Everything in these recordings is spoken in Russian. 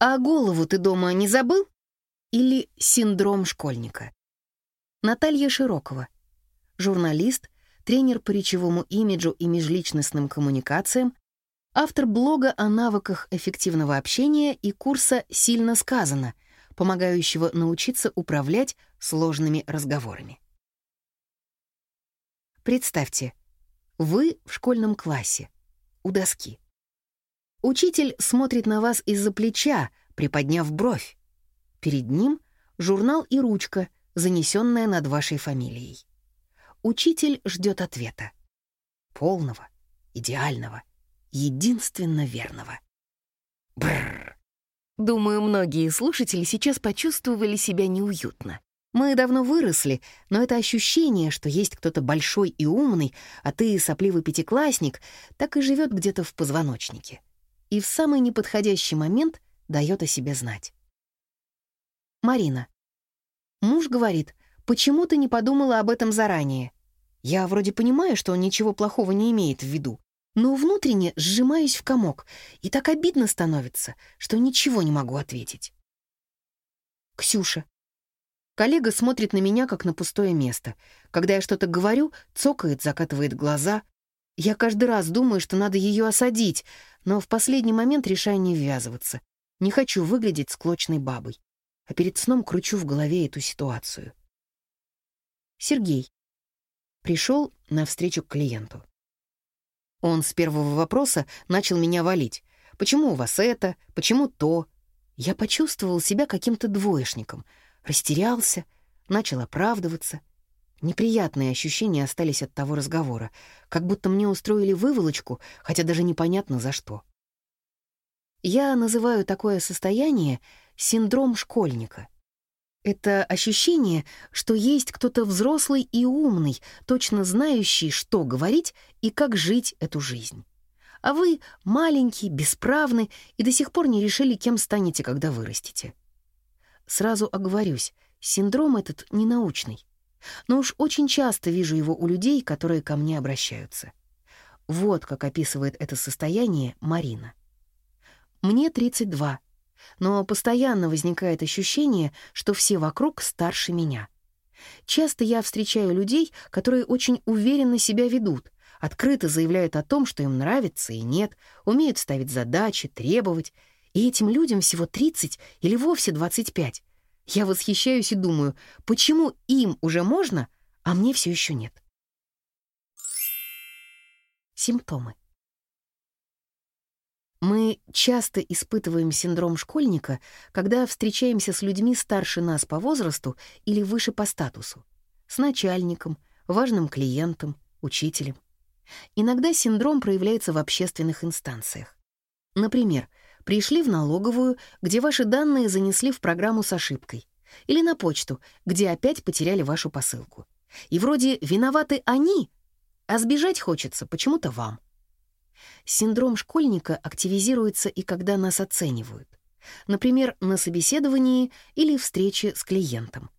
А голову ты дома не забыл? Или синдром школьника? Наталья Широкова. Журналист, тренер по речевому имиджу и межличностным коммуникациям, автор блога о навыках эффективного общения и курса «Сильно сказано», помогающего научиться управлять сложными разговорами. Представьте, вы в школьном классе, у доски. Учитель смотрит на вас из-за плеча, приподняв бровь. Перед ним журнал и ручка, занесенная над вашей фамилией. Учитель ждет ответа. Полного, идеального, единственно верного. Бррр. Думаю, многие слушатели сейчас почувствовали себя неуютно. Мы давно выросли, но это ощущение, что есть кто-то большой и умный, а ты сопливый пятиклассник, так и живет где-то в позвоночнике. И в самый неподходящий момент дает о себе знать. Марина. Муж говорит, почему ты не подумала об этом заранее? Я вроде понимаю, что он ничего плохого не имеет в виду, но внутренне сжимаюсь в комок, и так обидно становится, что ничего не могу ответить. Ксюша. Коллега смотрит на меня, как на пустое место. Когда я что-то говорю, цокает, закатывает глаза. Я каждый раз думаю, что надо ее осадить, но в последний момент решаю не ввязываться. Не хочу выглядеть склочной бабой. А перед сном кручу в голове эту ситуацию. Сергей. Пришел навстречу к клиенту. Он с первого вопроса начал меня валить. «Почему у вас это? Почему то?» Я почувствовал себя каким-то двоечником. Растерялся, начал оправдываться. Неприятные ощущения остались от того разговора, как будто мне устроили выволочку, хотя даже непонятно за что. Я называю такое состояние синдром школьника — это ощущение, что есть кто-то взрослый и умный, точно знающий, что говорить и как жить эту жизнь. А вы маленький, бесправный и до сих пор не решили, кем станете, когда вырастете. Сразу оговорюсь, синдром этот ненаучный. Но уж очень часто вижу его у людей, которые ко мне обращаются. Вот как описывает это состояние Марина. Мне 32, но постоянно возникает ощущение, что все вокруг старше меня. Часто я встречаю людей, которые очень уверенно себя ведут, открыто заявляют о том, что им нравится и нет, умеют ставить задачи, требовать, и этим людям всего 30 или вовсе 25. Я восхищаюсь и думаю, почему им уже можно, а мне все еще нет. Симптомы. Мы часто испытываем синдром школьника, когда встречаемся с людьми старше нас по возрасту или выше по статусу, с начальником, важным клиентом, учителем. Иногда синдром проявляется в общественных инстанциях. Например, пришли в налоговую, где ваши данные занесли в программу с ошибкой, или на почту, где опять потеряли вашу посылку. И вроде виноваты они, а сбежать хочется почему-то вам. Синдром школьника активизируется и когда нас оценивают. Например, на собеседовании или встрече с клиентом.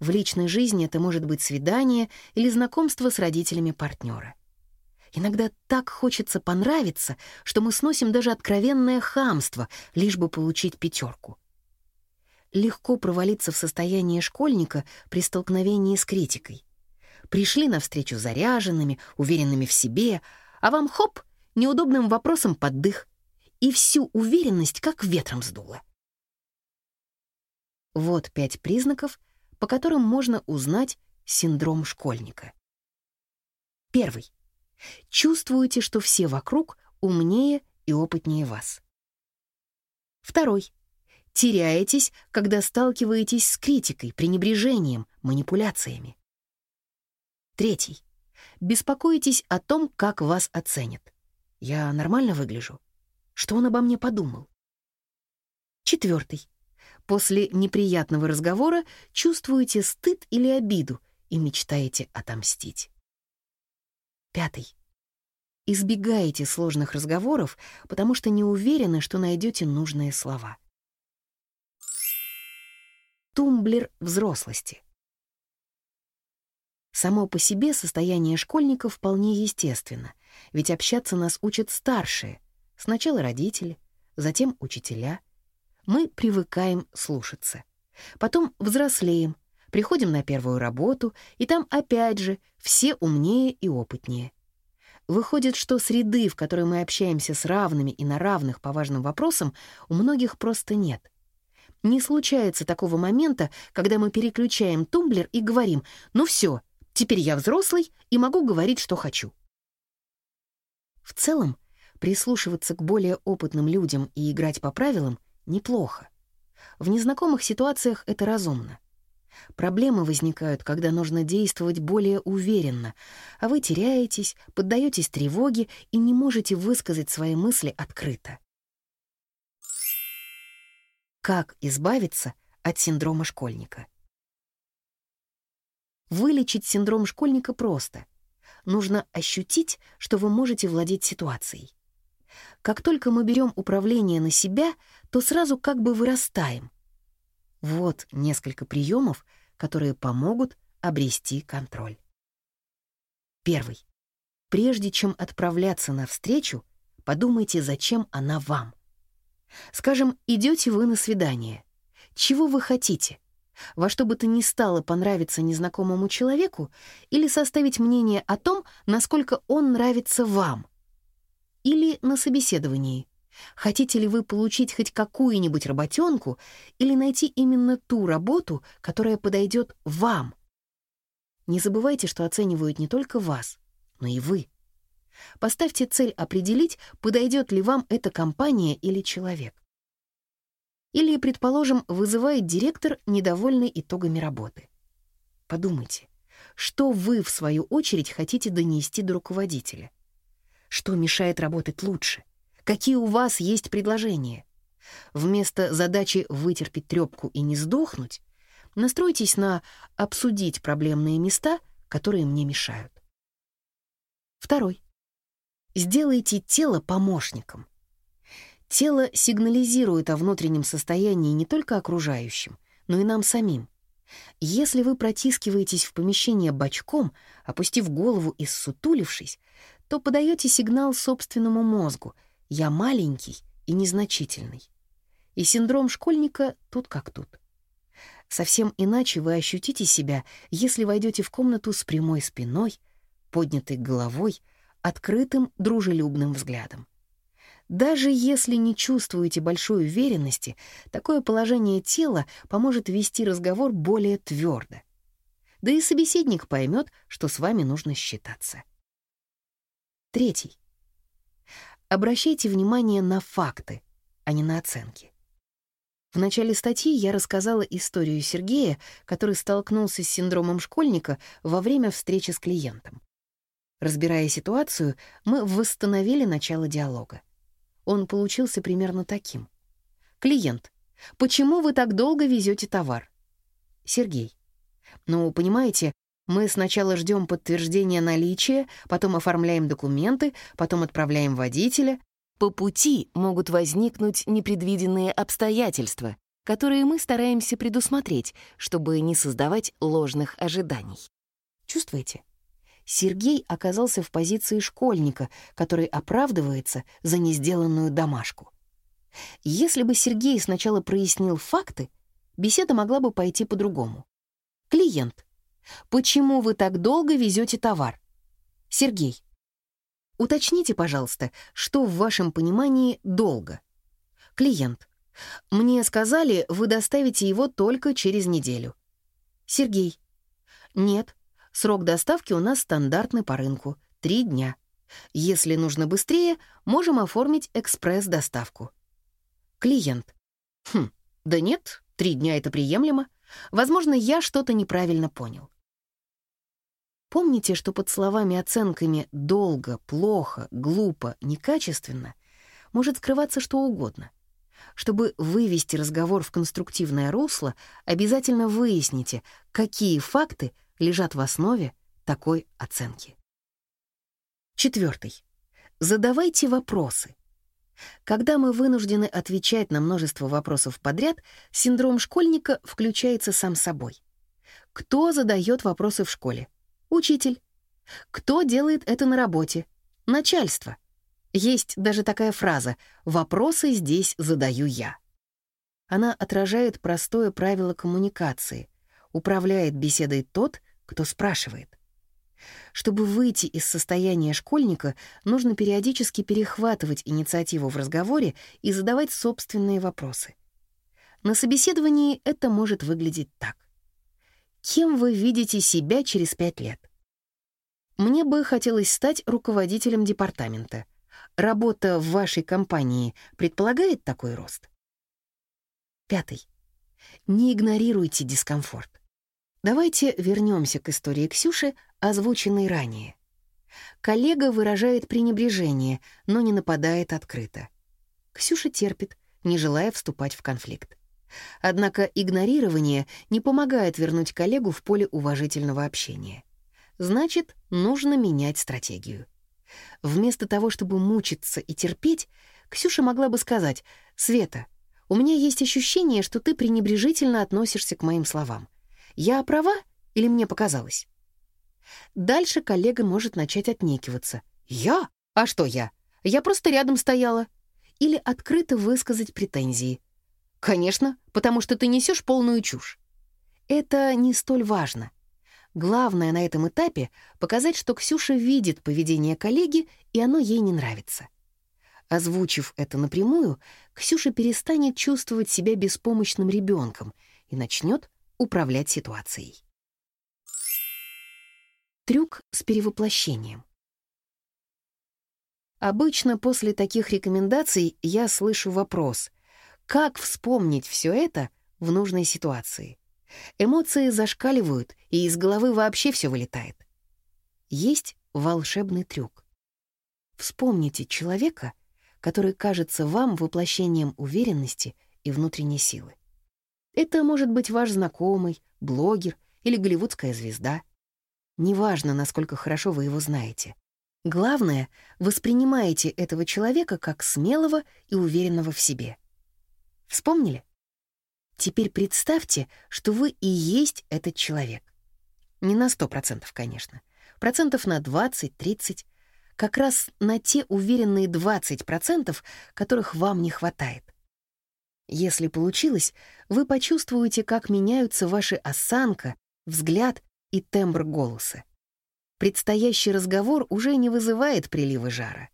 В личной жизни это может быть свидание или знакомство с родителями партнера. Иногда так хочется понравиться, что мы сносим даже откровенное хамство, лишь бы получить пятерку. Легко провалиться в состояние школьника при столкновении с критикой. Пришли навстречу заряженными, уверенными в себе, а вам хоп — неудобным вопросом под дых, и всю уверенность как ветром сдуло. Вот пять признаков, по которым можно узнать синдром школьника. Первый. Чувствуете, что все вокруг умнее и опытнее вас. Второй. Теряетесь, когда сталкиваетесь с критикой, пренебрежением, манипуляциями. Третий. Беспокоитесь о том, как вас оценят. Я нормально выгляжу? Что он обо мне подумал? Четвертый. После неприятного разговора чувствуете стыд или обиду и мечтаете отомстить. Пятый. Избегаете сложных разговоров, потому что не уверены, что найдете нужные слова. Тумблер взрослости. Само по себе состояние школьника вполне естественно — ведь общаться нас учат старшие. Сначала родители, затем учителя. Мы привыкаем слушаться. Потом взрослеем, приходим на первую работу, и там опять же все умнее и опытнее. Выходит, что среды, в которой мы общаемся с равными и на равных по важным вопросам, у многих просто нет. Не случается такого момента, когда мы переключаем тумблер и говорим «Ну все, теперь я взрослый и могу говорить, что хочу». В целом, прислушиваться к более опытным людям и играть по правилам неплохо. В незнакомых ситуациях это разумно. Проблемы возникают, когда нужно действовать более уверенно, а вы теряетесь, поддаетесь тревоге и не можете высказать свои мысли открыто. Как избавиться от синдрома школьника? Вылечить синдром школьника просто. Нужно ощутить, что вы можете владеть ситуацией. Как только мы берем управление на себя, то сразу как бы вырастаем. Вот несколько приемов, которые помогут обрести контроль. Первый. Прежде чем отправляться на встречу, подумайте, зачем она вам. Скажем, идете вы на свидание. Чего вы хотите? Во что бы то ни стало понравиться незнакомому человеку или составить мнение о том, насколько он нравится вам. Или на собеседовании. Хотите ли вы получить хоть какую-нибудь работенку или найти именно ту работу, которая подойдет вам? Не забывайте, что оценивают не только вас, но и вы. Поставьте цель определить, подойдет ли вам эта компания или человек. Или, предположим, вызывает директор, недовольный итогами работы. Подумайте, что вы, в свою очередь, хотите донести до руководителя? Что мешает работать лучше? Какие у вас есть предложения? Вместо задачи вытерпеть трёпку и не сдохнуть, настройтесь на обсудить проблемные места, которые мне мешают. Второй. Сделайте тело помощником. Тело сигнализирует о внутреннем состоянии не только окружающим, но и нам самим. Если вы протискиваетесь в помещение бочком, опустив голову и ссутулившись, то подаете сигнал собственному мозгу — я маленький и незначительный. И синдром школьника тут как тут. Совсем иначе вы ощутите себя, если войдете в комнату с прямой спиной, поднятой головой, открытым, дружелюбным взглядом. Даже если не чувствуете большой уверенности, такое положение тела поможет вести разговор более твердо. Да и собеседник поймет, что с вами нужно считаться. Третий. Обращайте внимание на факты, а не на оценки. В начале статьи я рассказала историю Сергея, который столкнулся с синдромом школьника во время встречи с клиентом. Разбирая ситуацию, мы восстановили начало диалога. Он получился примерно таким. Клиент. Почему вы так долго везете товар? Сергей. Ну, понимаете, мы сначала ждем подтверждения наличия, потом оформляем документы, потом отправляем водителя. По пути могут возникнуть непредвиденные обстоятельства, которые мы стараемся предусмотреть, чтобы не создавать ложных ожиданий. Чувствуете? Сергей оказался в позиции школьника, который оправдывается за несделанную домашку. Если бы Сергей сначала прояснил факты, беседа могла бы пойти по-другому. Клиент. Почему вы так долго везете товар? Сергей. Уточните, пожалуйста, что в вашем понимании долго? Клиент. Мне сказали, вы доставите его только через неделю. Сергей. Нет, срок доставки у нас стандартный по рынку — три дня. Если нужно быстрее, можем оформить экспресс-доставку. Клиент. Хм, да нет, три дня — это приемлемо. Возможно, я что-то неправильно понял. Помните, что под словами-оценками «долго», «плохо», «глупо», «некачественно» может скрываться что угодно. Чтобы вывести разговор в конструктивное русло, обязательно выясните, какие факты лежат в основе такой оценки. Четвертый. Задавайте вопросы. Когда мы вынуждены отвечать на множество вопросов подряд, синдром школьника включается сам собой. Кто задает вопросы в школе? Учитель. Кто делает это на работе? Начальство. Есть даже такая фраза «вопросы здесь задаю я». Она отражает простое правило коммуникации. Управляет беседой тот, кто спрашивает. Чтобы выйти из состояния школьника, нужно периодически перехватывать инициативу в разговоре и задавать собственные вопросы. На собеседовании это может выглядеть так. Кем вы видите себя через пять лет? Мне бы хотелось стать руководителем департамента. Работа в вашей компании предполагает такой рост? Пятый. Не игнорируйте дискомфорт. Давайте вернемся к истории Ксюши, озвученной ранее. Коллега выражает пренебрежение, но не нападает открыто. Ксюша терпит, не желая вступать в конфликт. Однако игнорирование не помогает вернуть коллегу в поле уважительного общения. Значит, нужно менять стратегию. Вместо того, чтобы мучиться и терпеть, Ксюша могла бы сказать «Света, у меня есть ощущение, что ты пренебрежительно относишься к моим словам. Я права или мне показалось?» Дальше коллега может начать отнекиваться. «Я? А что я? Я просто рядом стояла». Или открыто высказать претензии. «Конечно, потому что ты несешь полную чушь». Это не столь важно. Главное на этом этапе — показать, что Ксюша видит поведение коллеги, и оно ей не нравится. Озвучив это напрямую, Ксюша перестанет чувствовать себя беспомощным ребенком и начнет управлять ситуацией. Трюк с перевоплощением. Обычно после таких рекомендаций я слышу вопрос, как вспомнить все это в нужной ситуации? Эмоции зашкаливают, и из головы вообще все вылетает. Есть волшебный трюк. Вспомните человека — который кажется вам воплощением уверенности и внутренней силы. Это может быть ваш знакомый, блогер или голливудская звезда. Неважно, насколько хорошо вы его знаете. Главное, воспринимаете этого человека как смелого и уверенного в себе. Вспомнили? Теперь представьте, что вы и есть этот человек. Не на сто процентов, конечно. Процентов на 20-30, как раз на те уверенные 20%, которых вам не хватает. Если получилось, вы почувствуете, как меняются ваши осанка, взгляд и тембр голоса. Предстоящий разговор уже не вызывает прилива жара.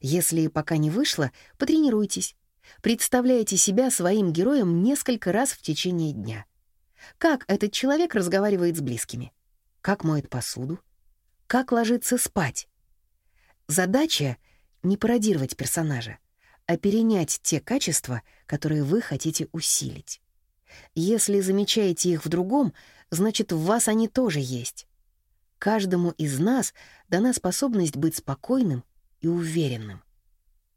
Если пока не вышло, потренируйтесь. Представляйте себя своим героем несколько раз в течение дня. Как этот человек разговаривает с близкими? Как моет посуду? Как ложится спать? Задача — не пародировать персонажа, а перенять те качества, которые вы хотите усилить. Если замечаете их в другом, значит, в вас они тоже есть. Каждому из нас дана способность быть спокойным и уверенным.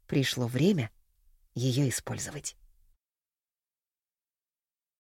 Пришло время ее использовать.